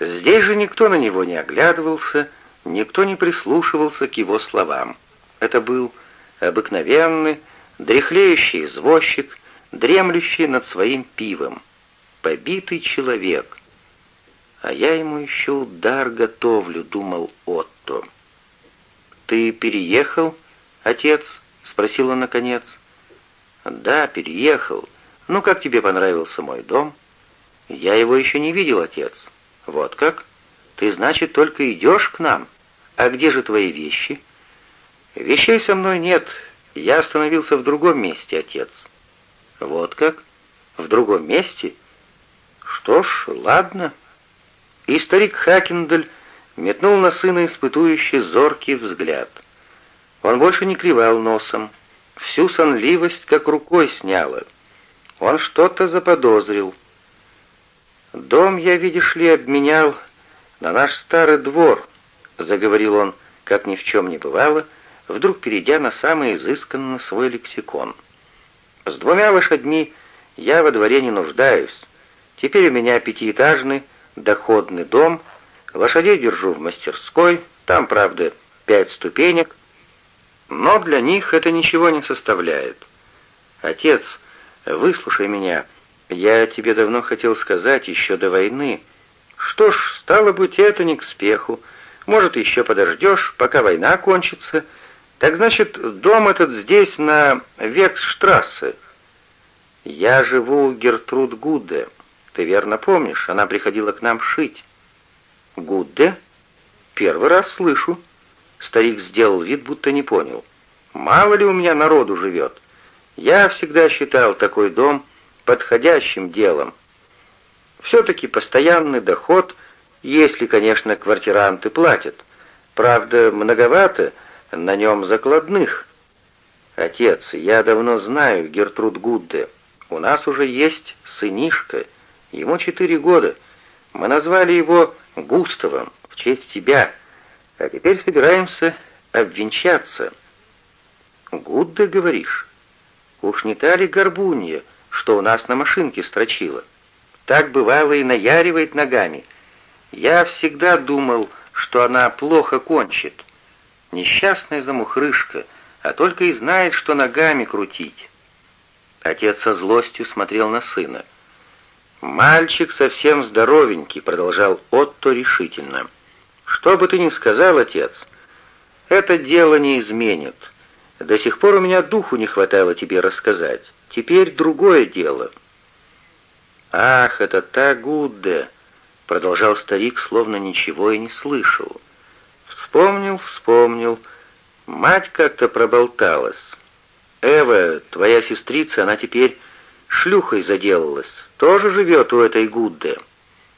Здесь же никто на него не оглядывался, никто не прислушивался к его словам. Это был обыкновенный, дряхлеющий извозчик, дремлющий над своим пивом. Побитый человек. А я ему еще удар готовлю, думал Отто. «Ты переехал, отец?» — спросил он наконец. «Да, переехал. Ну, как тебе понравился мой дом?» «Я его еще не видел, отец». «Вот как? Ты, значит, только идешь к нам? А где же твои вещи?» «Вещей со мной нет. Я остановился в другом месте, отец». «Вот как? В другом месте?» «Что ж, ладно». И старик Хакендель метнул на сына испытующий зоркий взгляд. Он больше не кривал носом. Всю сонливость как рукой сняло. Он что-то заподозрил. «Дом я, видишь ли, обменял на наш старый двор», — заговорил он, как ни в чем не бывало, вдруг перейдя на самый изысканный свой лексикон. «С двумя лошадьми я во дворе не нуждаюсь. Теперь у меня пятиэтажный доходный дом, лошадей держу в мастерской, там, правда, пять ступенек, но для них это ничего не составляет. Отец, выслушай меня, я тебе давно хотел сказать еще до войны. Что ж, стало быть, это не к спеху. Может, еще подождешь, пока война кончится. Так значит, дом этот здесь, на Вексштрассе. Я живу у Гертруд Гудде. Ты верно помнишь, она приходила к нам шить. Гудде? Первый раз слышу. Старик сделал вид, будто не понял. Мало ли у меня народу живет. Я всегда считал такой дом подходящим делом. Все-таки постоянный доход, если, конечно, квартиранты платят. Правда, многовато на нем закладных. Отец, я давно знаю Гертруд Гудде. У нас уже есть сынишка, ему четыре года. Мы назвали его Густавом в честь тебя, а теперь собираемся обвенчаться. Гудде, говоришь? Уж не та ли горбунья, что у нас на машинке строчила? Так бывало и наяривает ногами. Я всегда думал, что она плохо кончит. Несчастная замухрышка, а только и знает, что ногами крутить. Отец со злостью смотрел на сына. «Мальчик совсем здоровенький», — продолжал Отто решительно. «Что бы ты ни сказал, отец, это дело не изменит. До сих пор у меня духу не хватало тебе рассказать. Теперь другое дело». «Ах, это та Гудде», — продолжал старик, словно ничего и не слышал. «Вспомнил, вспомнил. Мать как-то проболталась. Эва, твоя сестрица, она теперь шлюхой заделалась, тоже живет у этой Гудде.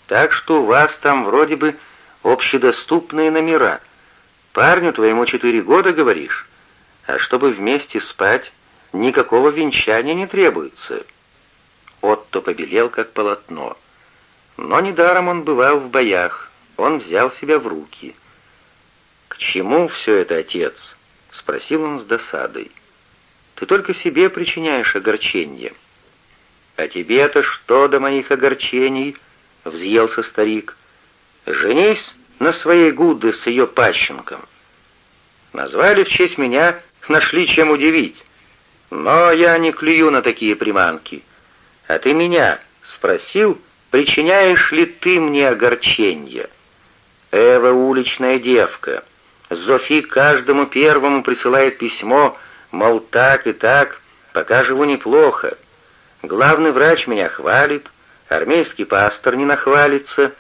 Так что у вас там вроде бы общедоступные номера. Парню твоему четыре года, говоришь? А чтобы вместе спать, никакого венчания не требуется». Отто побелел, как полотно. Но недаром он бывал в боях, он взял себя в руки. «К чему все это, отец?» — спросил он с досадой. «Ты только себе причиняешь огорчение». «А тебе-то что до моих огорчений?» — взъелся старик. «Женись на своей Гудде с ее пащенком. Назвали в честь меня, нашли чем удивить. Но я не клюю на такие приманки. А ты меня спросил, причиняешь ли ты мне огорчение? Эва уличная девка. Зофи каждому первому присылает письмо, мол, так и так, пока живу неплохо. Главный врач меня хвалит, армейский пастор не нахвалится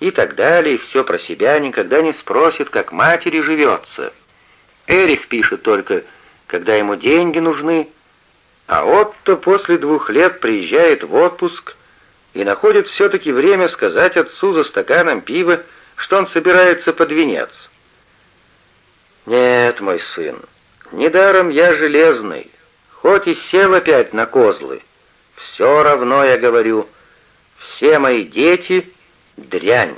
и так далее, все про себя никогда не спросит, как матери живется. Эрих пишет только, когда ему деньги нужны, а Отто после двух лет приезжает в отпуск и находит все-таки время сказать отцу за стаканом пива, что он собирается под венец. «Нет, мой сын, недаром я железный, хоть и сел опять на козлы». Все равно, я говорю, все мои дети — дрянь.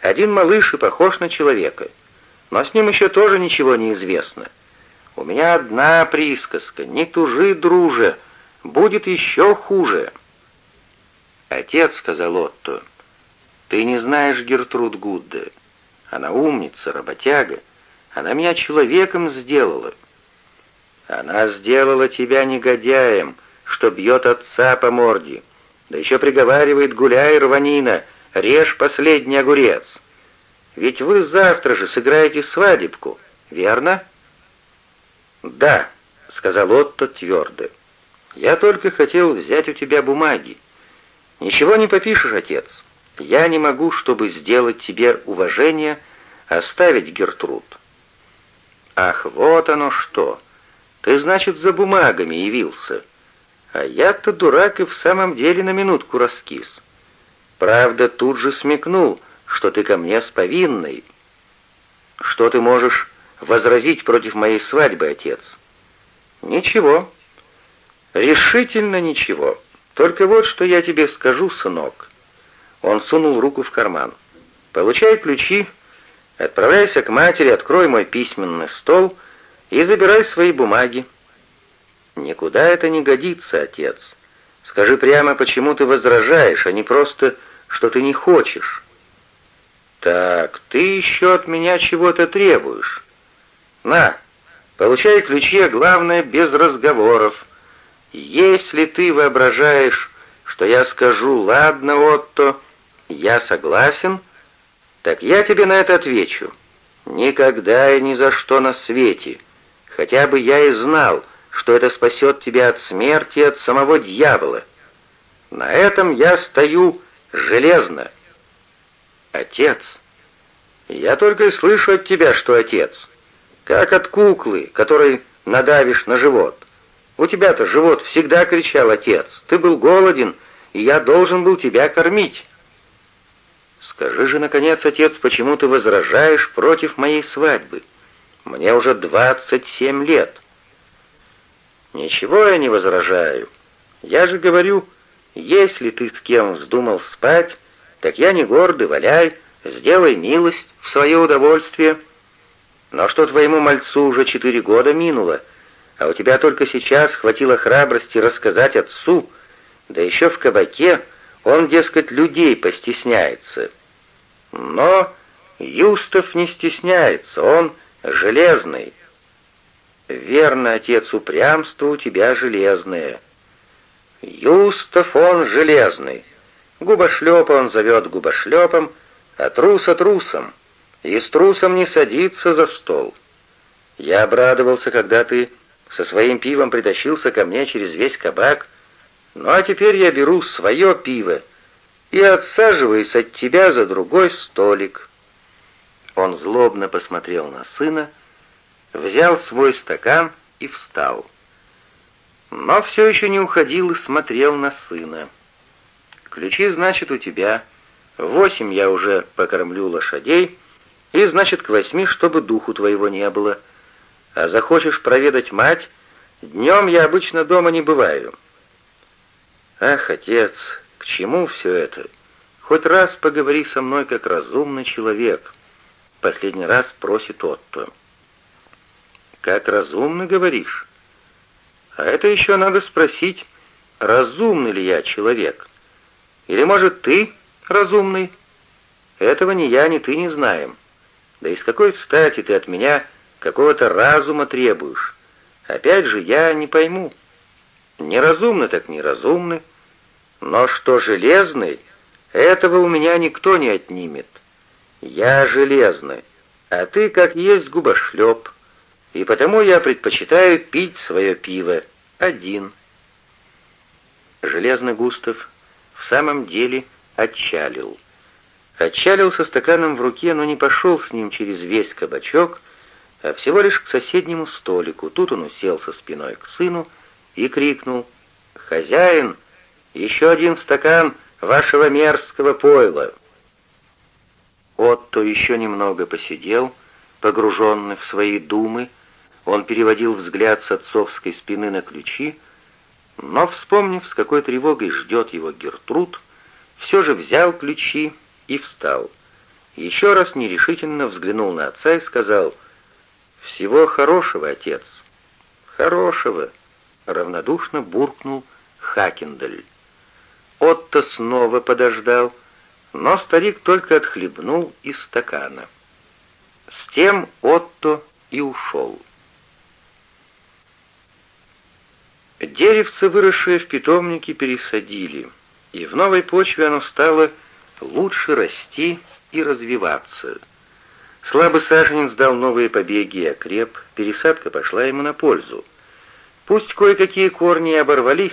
Один малыш и похож на человека, но с ним еще тоже ничего не известно. У меня одна присказка — не тужи, друже, будет еще хуже. Отец, — сказал Отто, — Ты не знаешь Гертруд Гудде. Она умница, работяга. Она меня человеком сделала. Она сделала тебя негодяем, что бьет отца по морде. Да еще приговаривает гуляй, рванина, режь последний огурец. Ведь вы завтра же сыграете свадебку, верно? Да, сказал Отто твердо. Я только хотел взять у тебя бумаги. Ничего не попишешь, отец. Я не могу, чтобы сделать тебе уважение, оставить Гертруд. Ах, вот оно что. Ты, значит, за бумагами явился. А я-то дурак и в самом деле на минутку раскис. Правда, тут же смекнул, что ты ко мне с повинной. Что ты можешь возразить против моей свадьбы, отец? Ничего. Решительно ничего. Только вот что я тебе скажу, сынок. Он сунул руку в карман. Получай ключи, отправляйся к матери, открой мой письменный стол и забирай свои бумаги. Никуда это не годится, отец. Скажи прямо, почему ты возражаешь, а не просто, что ты не хочешь. Так, ты еще от меня чего-то требуешь. На, получай ключи, а главное, без разговоров. Если ты воображаешь, что я скажу «Ладно, Отто, я согласен», так я тебе на это отвечу. Никогда и ни за что на свете. Хотя бы я и знал, что это спасет тебя от смерти от самого дьявола. На этом я стою железно. Отец, я только и слышу от тебя, что отец, как от куклы, которой надавишь на живот. У тебя-то живот всегда кричал отец. Ты был голоден, и я должен был тебя кормить. Скажи же, наконец, отец, почему ты возражаешь против моей свадьбы? Мне уже двадцать семь лет. Ничего я не возражаю. Я же говорю, если ты с кем вздумал спать, так я не гордый, валяй, сделай милость в свое удовольствие. Но что твоему мальцу уже четыре года минуло, а у тебя только сейчас хватило храбрости рассказать отцу, да еще в кабаке он, дескать, людей постесняется. Но Юстов не стесняется, он железный. Верно, отец, упрямство у тебя железное. Юстов он железный. Губошлепа он зовет губошлепом, а труса трусом. И с трусом не садится за стол. Я обрадовался, когда ты со своим пивом притащился ко мне через весь кабак, ну а теперь я беру свое пиво и отсаживаюсь от тебя за другой столик». Он злобно посмотрел на сына, взял свой стакан и встал. Но все еще не уходил и смотрел на сына. «Ключи, значит, у тебя. Восемь я уже покормлю лошадей, и, значит, к восьми, чтобы духу твоего не было. А захочешь проведать мать, днем я обычно дома не бываю». «Ах, отец, к чему все это? Хоть раз поговори со мной как разумный человек». Последний раз просит Отто. «Как разумно говоришь?» «А это еще надо спросить, разумный ли я человек? Или, может, ты разумный? Этого ни я, ни ты не знаем. Да и с какой стати ты от меня какого-то разума требуешь? Опять же, я не пойму. Неразумно так неразумный, но что железный, этого у меня никто не отнимет. Я железный, а ты как есть губошлеп, и потому я предпочитаю пить свое пиво один. Железный Густав в самом деле отчалил. Отчалил со стаканом в руке, но не пошел с ним через весь кабачок, а всего лишь к соседнему столику. Тут он уселся спиной к сыну и крикнул «Хозяин, еще один стакан вашего мерзкого пойла!» Отто еще немного посидел, погруженный в свои думы, он переводил взгляд с отцовской спины на ключи, но, вспомнив, с какой тревогой ждет его Гертруд, все же взял ключи и встал. Еще раз нерешительно взглянул на отца и сказал, «Всего хорошего, отец». «Хорошего», — равнодушно буркнул Хакендель. Отто снова подождал, но старик только отхлебнул из стакана. С тем Отто и ушел. Деревце, выросшее в питомнике, пересадили, и в новой почве оно стало лучше расти и развиваться. Слабый саженец дал новые побеги и окреп, пересадка пошла ему на пользу. Пусть кое-какие корни и оборвались,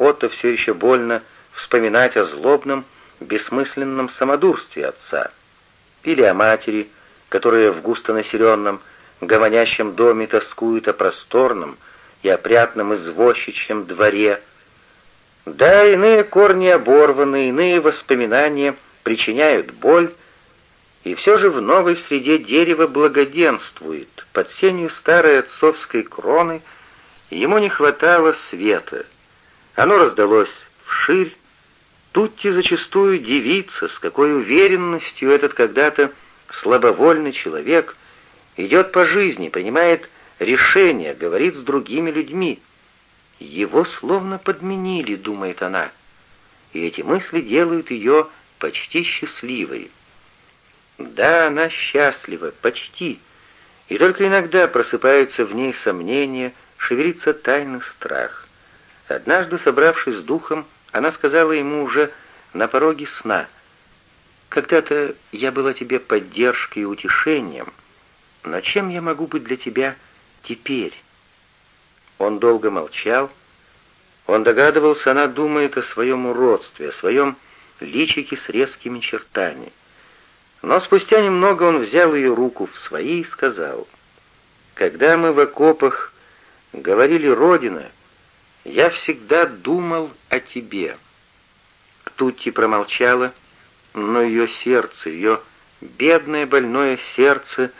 Отто все еще больно вспоминать о злобном, бессмысленном самодурстве отца, или о матери, которая в густонаселенном, гомонящем доме тоскует о просторном и опрятном извозчичьем дворе. Да, иные корни оборваны, иные воспоминания причиняют боль, и все же в новой среде дерево благоденствует, под сенью старой отцовской кроны ему не хватало света. Оно раздалось вширь, Тутти зачастую дивится, с какой уверенностью этот когда-то слабовольный человек идет по жизни, принимает решения, говорит с другими людьми. Его словно подменили, думает она, и эти мысли делают ее почти счастливой. Да, она счастлива, почти, и только иногда просыпаются в ней сомнения, шевелится тайный страх. Однажды, собравшись с духом, она сказала ему уже на пороге сна, «Когда-то я была тебе поддержкой и утешением, но чем я могу быть для тебя теперь?» Он долго молчал. Он догадывался, она думает о своем уродстве, о своем личике с резкими чертами. Но спустя немного он взял ее руку в свои и сказал, «Когда мы в окопах говорили «Родина», я всегда думал о тебе». Тутти промолчала, но ее сердце, ее бедное больное сердце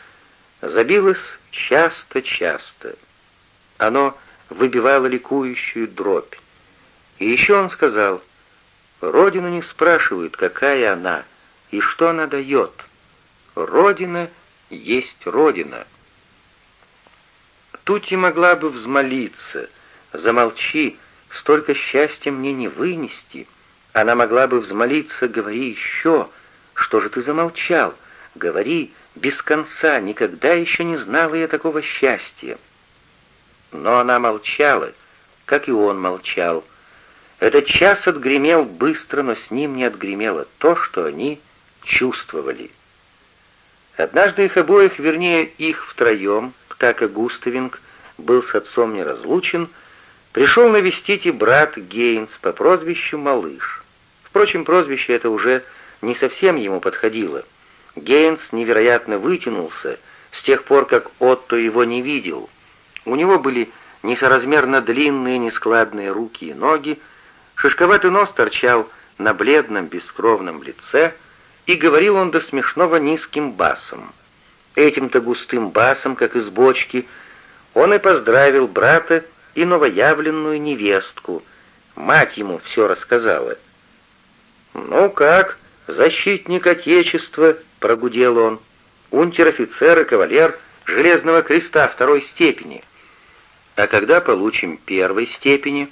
забилось часто-часто. Оно выбивало ликующую дробь. И еще он сказал, «Родину не спрашивают, какая она и что она дает. Родина есть Родина». Тутти могла бы взмолиться — Замолчи, столько счастья мне не вынести. Она могла бы взмолиться, говори еще. Что же ты замолчал? Говори без конца, никогда еще не знала я такого счастья. Но она молчала, как и он молчал. Этот час отгремел быстро, но с ним не отгремело то, что они чувствовали. Однажды их обоих, вернее, их втроем, так и Густавинг был с отцом неразлучен, Пришел навестить и брат Гейнс по прозвищу Малыш. Впрочем, прозвище это уже не совсем ему подходило. Гейнс невероятно вытянулся с тех пор, как Отто его не видел. У него были несоразмерно длинные нескладные руки и ноги, шишковатый нос торчал на бледном бескровном лице, и говорил он до смешного низким басом. Этим-то густым басом, как из бочки, он и поздравил брата и новоявленную невестку. Мать ему все рассказала. «Ну как, защитник Отечества?» — прогудел он. «Унтер-офицер и кавалер Железного Креста второй степени. А когда получим первой степени?»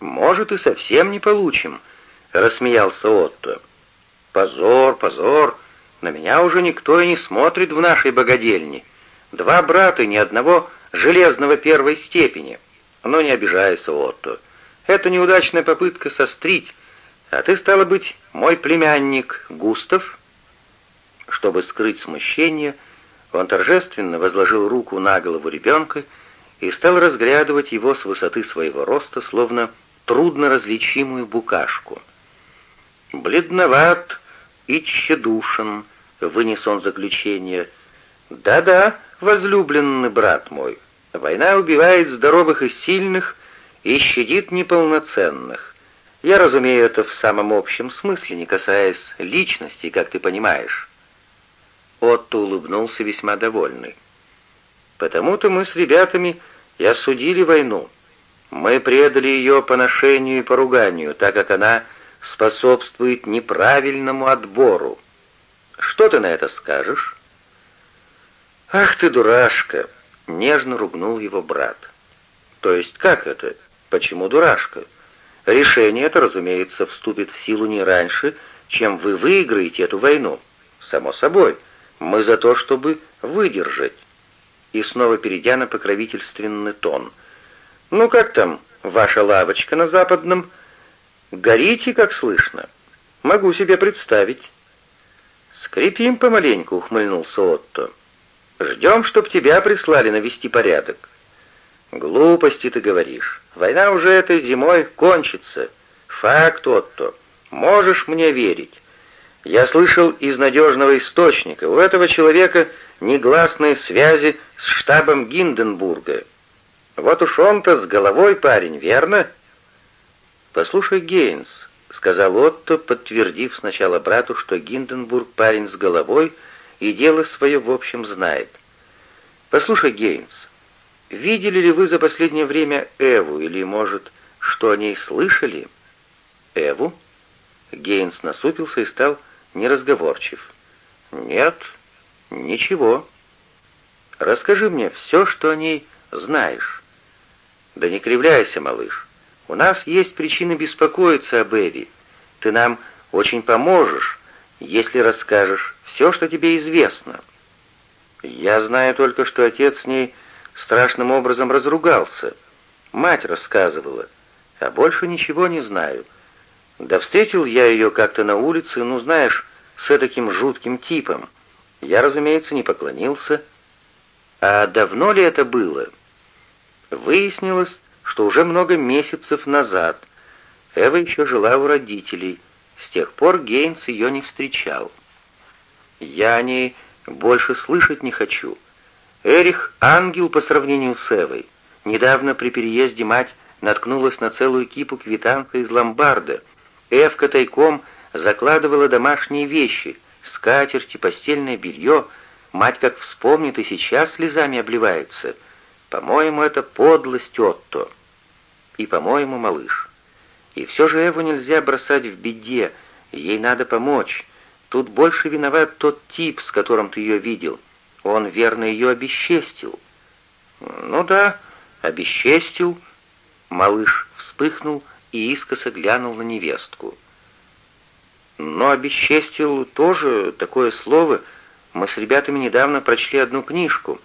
«Может, и совсем не получим», — рассмеялся Отто. «Позор, позор! На меня уже никто и не смотрит в нашей богадельне. Два брата, ни одного железного первой степени. Но не обижайся, Отто. Это неудачная попытка сострить, а ты, стало быть, мой племянник Густав?» Чтобы скрыть смущение, он торжественно возложил руку на голову ребенка и стал разглядывать его с высоты своего роста, словно трудно различимую букашку. «Бледноват и тщедушен», — вынес он заключение. «Да-да, возлюбленный брат мой, война убивает здоровых и сильных и щадит неполноценных. Я разумею это в самом общем смысле, не касаясь личности, как ты понимаешь». Отто улыбнулся весьма довольный. «Потому-то мы с ребятами и осудили войну. Мы предали ее поношению и поруганию, так как она способствует неправильному отбору. Что ты на это скажешь?» «Ах ты, дурашка!» — нежно ругнул его брат. «То есть как это? Почему дурашка? Решение это, разумеется, вступит в силу не раньше, чем вы выиграете эту войну. Само собой, мы за то, чтобы выдержать. И снова перейдя на покровительственный тон. Ну как там ваша лавочка на западном? Горите, как слышно. Могу себе представить. Скрипим помаленьку, ухмыльнулся Отто. Ждем, чтоб тебя прислали навести порядок. Глупости ты говоришь. Война уже этой зимой кончится. Факт, Отто. Можешь мне верить. Я слышал из надежного источника, у этого человека негласные связи с штабом Гинденбурга. Вот уж он-то с головой парень, верно? Послушай, Гейнс, сказал Отто, подтвердив сначала брату, что Гинденбург парень с головой и дело свое в общем знает. Послушай, Гейнс, видели ли вы за последнее время Эву или, может, что о ней слышали? Эву? Гейнс насупился и стал неразговорчив. «Нет, ничего. Расскажи мне все, что о ней знаешь». «Да не кривляйся, малыш. У нас есть причины беспокоиться об Эви. Ты нам очень поможешь, если расскажешь все, что тебе известно». «Я знаю только, что отец с ней страшным образом разругался. Мать рассказывала, а больше ничего не знаю». Да встретил я ее как-то на улице, ну, знаешь, с таким жутким типом. Я, разумеется, не поклонился. А давно ли это было? Выяснилось, что уже много месяцев назад. Эва еще жила у родителей. С тех пор Гейнс ее не встречал. Я о ней больше слышать не хочу. Эрих — ангел по сравнению с Эвой. Недавно при переезде мать наткнулась на целую кипу квитанций из ломбарда — Эвка тайком закладывала домашние вещи, скатерти, постельное белье. Мать как вспомнит и сейчас слезами обливается. По-моему, это подлость Отто. И, по-моему, малыш. И все же Эву нельзя бросать в беде, ей надо помочь. Тут больше виноват тот тип, с которым ты ее видел. Он, верно, ее обесчестил. Ну да, обесчестил. Малыш вспыхнул, и искоса глянул на невестку. Но обесчестил тоже такое слово. Мы с ребятами недавно прочли одну книжку.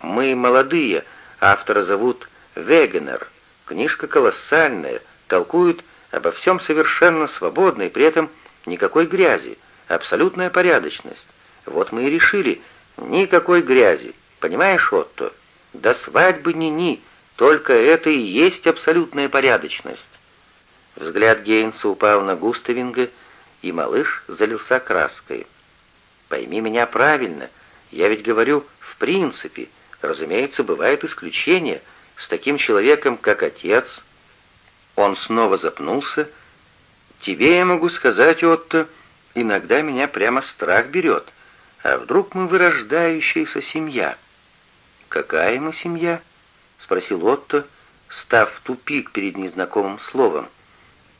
Мы молодые, автора зовут Вегенер. Книжка колоссальная, толкует обо всем совершенно свободно и при этом никакой грязи, абсолютная порядочность. Вот мы и решили, никакой грязи. Понимаешь, Отто? До свадьбы ни-ни, только это и есть абсолютная порядочность. Взгляд Гейнса упал на Густавинга, и малыш залился краской. «Пойми меня правильно, я ведь говорю «в принципе». Разумеется, бывают исключения. С таким человеком, как отец...» Он снова запнулся. «Тебе я могу сказать, Отто, иногда меня прямо страх берет. А вдруг мы вырождающаяся семья?» «Какая мы семья?» — спросил Отто, став в тупик перед незнакомым словом.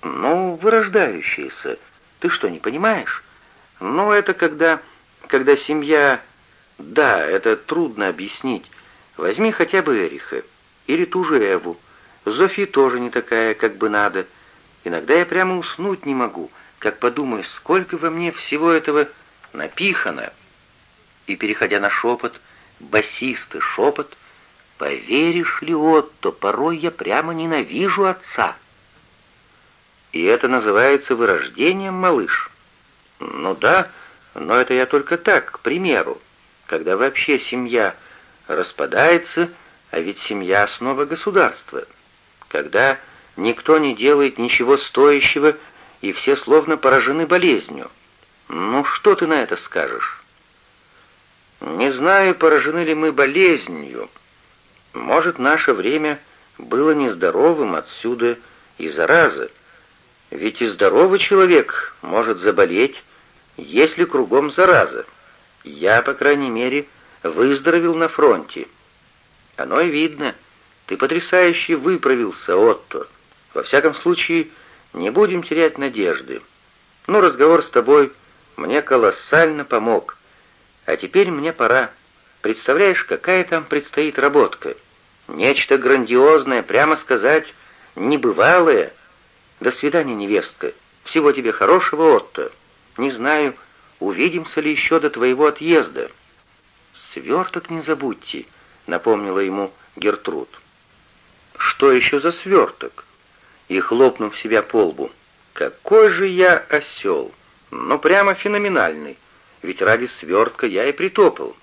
«Ну, вырождающиеся. Ты что, не понимаешь? Ну, это когда... когда семья... Да, это трудно объяснить. Возьми хотя бы Эриха. Или ту же Эву. Зофи тоже не такая, как бы надо. Иногда я прямо уснуть не могу, как подумаю, сколько во мне всего этого напихано. И, переходя на шепот, басистый шепот, «Поверишь ли, Отто, порой я прямо ненавижу отца». И это называется вырождением, малыш? Ну да, но это я только так, к примеру. Когда вообще семья распадается, а ведь семья — основа государства. Когда никто не делает ничего стоящего, и все словно поражены болезнью. Ну, что ты на это скажешь? Не знаю, поражены ли мы болезнью. Может, наше время было нездоровым, отсюда и зараза. Ведь и здоровый человек может заболеть, если кругом зараза. Я, по крайней мере, выздоровел на фронте. Оно и видно. Ты потрясающе выправился, Отто. Во всяком случае, не будем терять надежды. Ну, разговор с тобой мне колоссально помог. А теперь мне пора. Представляешь, какая там предстоит работка? Нечто грандиозное, прямо сказать, небывалое — «До свидания, невестка. Всего тебе хорошего, Отто. Не знаю, увидимся ли еще до твоего отъезда». «Сверток не забудьте», — напомнила ему Гертруд. «Что еще за сверток?» И хлопнув себя по лбу. «Какой же я осел! Ну, прямо феноменальный! Ведь ради свертка я и притопал.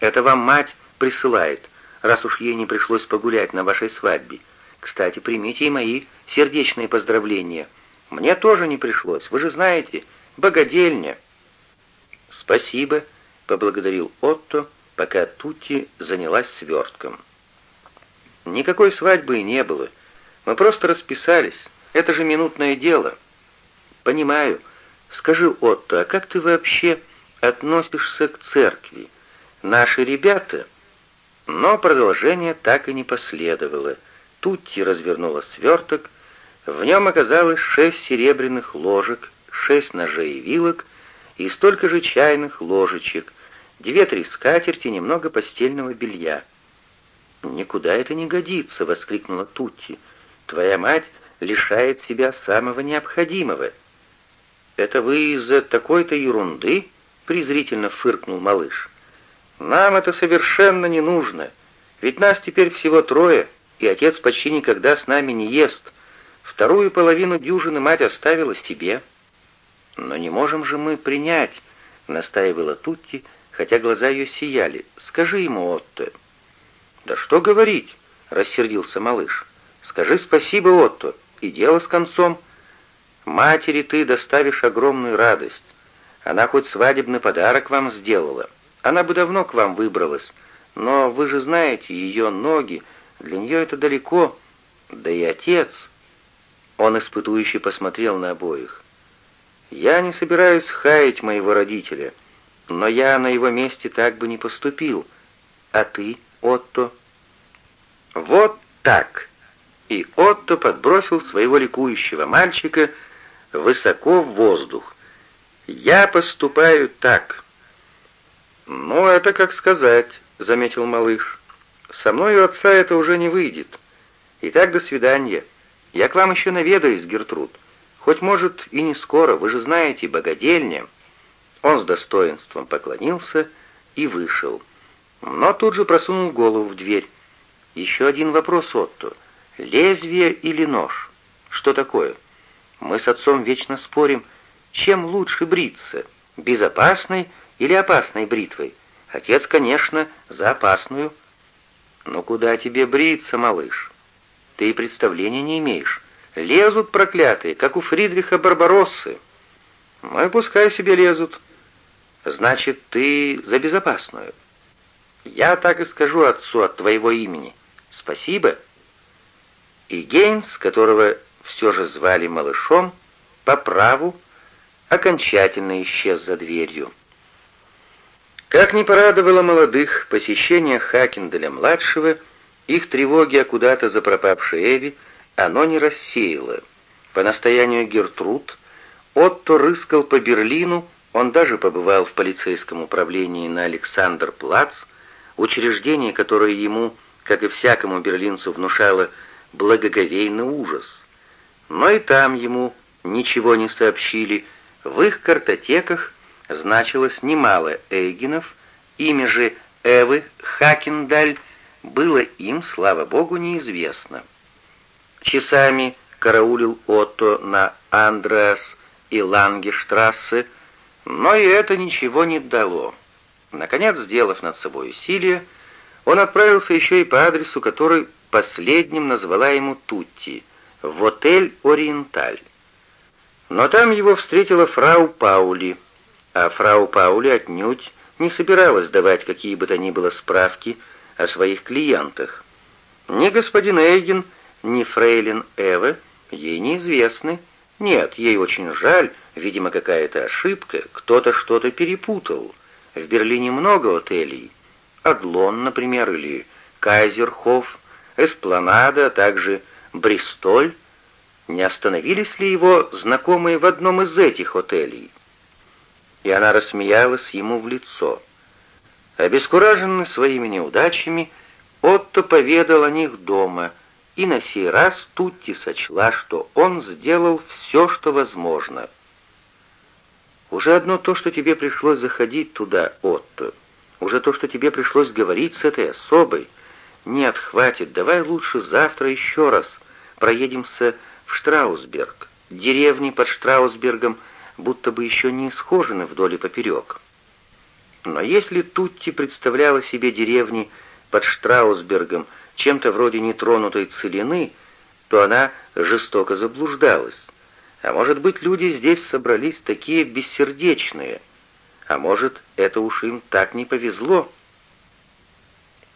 Это вам мать присылает, раз уж ей не пришлось погулять на вашей свадьбе. Кстати, примите и мои сердечные поздравления. Мне тоже не пришлось, вы же знаете, богадельня». «Спасибо», — поблагодарил Отто, пока Тутти занялась свертком. Никакой свадьбы и не было. Мы просто расписались. Это же минутное дело. Понимаю. Скажи, Отто, а как ты вообще относишься к церкви? Наши ребята... Но продолжение так и не последовало. Тутти развернула сверток. В нем оказалось шесть серебряных ложек, шесть ножей и вилок и столько же чайных ложечек, две-три скатерти, немного постельного белья. «Никуда это не годится!» — воскликнула Тутти. «Твоя мать лишает себя самого необходимого». «Это вы из-за такой-то ерунды?» — презрительно фыркнул малыш. «Нам это совершенно не нужно, ведь нас теперь всего трое, и отец почти никогда с нами не ест. Вторую половину дюжины мать оставила себе». «Но не можем же мы принять», — настаивала Тутти, хотя глаза ее сияли. «Скажи ему, Отто». «Да что говорить?» — рассердился малыш. «Скажи спасибо, Отто, и дело с концом. Матери ты доставишь огромную радость. Она хоть свадебный подарок вам сделала. Она бы давно к вам выбралась, но вы же знаете, ее ноги, для нее это далеко. Да и отец...» Он испытующе посмотрел на обоих. «Я не собираюсь хаять моего родителя, но я на его месте так бы не поступил. А ты, Отто?» «Вот так!» И Отто подбросил своего ликующего мальчика высоко в воздух. «Я поступаю так». «Ну, это как сказать», — заметил малыш. «Со мной у отца это уже не выйдет. Итак, до свидания. Я к вам еще наведаюсь, Гертруд. Хоть, может, и не скоро, вы же знаете, богадельня». Он с достоинством поклонился и вышел. Но тут же просунул голову в дверь. «Еще один вопрос, Отто. Лезвие или нож? Что такое? Мы с отцом вечно спорим, чем лучше бриться, безопасной или опасной бритвой. Отец, конечно, за опасную. Но куда тебе бриться, малыш? Ты и представления не имеешь. Лезут проклятые, как у Фридриха Барбароссы. Ну и пускай себе лезут. Значит, ты за безопасную. Я так и скажу отцу от твоего имени. Спасибо. И Гейнс, которого все же звали малышом, по праву окончательно исчез за дверью. Как не порадовало молодых посещение Хакенделя-младшего, их тревоги о куда-то запропавшей Эви оно не рассеяло. По настоянию Гертруд Отто рыскал по Берлину, он даже побывал в полицейском управлении на Александр-Плац, учреждение, которое ему, как и всякому берлинцу, внушало благоговейный ужас. Но и там ему ничего не сообщили. В их картотеках значилось немало Эйгенов, имя же Эвы Хакендаль было им, слава богу, неизвестно. Часами караулил Отто на Андреас и Лангештрассе, но и это ничего не дало. Наконец, сделав над собой усилие, он отправился еще и по адресу, который последним назвала ему Тутти, в отель «Ориенталь». Но там его встретила фрау Паули, а фрау Паули отнюдь не собиралась давать какие бы то ни было справки о своих клиентах. Ни господин Эйген, ни фрейлин Эве ей неизвестны. Нет, ей очень жаль, видимо, какая-то ошибка, кто-то что-то перепутал. В Берлине много отелей. Адлон, например, или Кайзерхоф, Эспланада, а также Бристоль. Не остановились ли его знакомые в одном из этих отелей? И она рассмеялась ему в лицо. Обескураженный своими неудачами, Отто поведал о них дома, и на сей раз Тутти сочла, что он сделал все, что возможно — Уже одно то, что тебе пришлось заходить туда, Отто. Уже то, что тебе пришлось говорить с этой особой. Нет, хватит, давай лучше завтра еще раз проедемся в Штраусберг. Деревни под Штраусбергом будто бы еще не схожены вдоль и поперек. Но если Тутти представляла себе деревни под Штраусбергом чем-то вроде нетронутой целины, то она жестоко заблуждалась. А может быть, люди здесь собрались такие бессердечные. А может, это уж им так не повезло —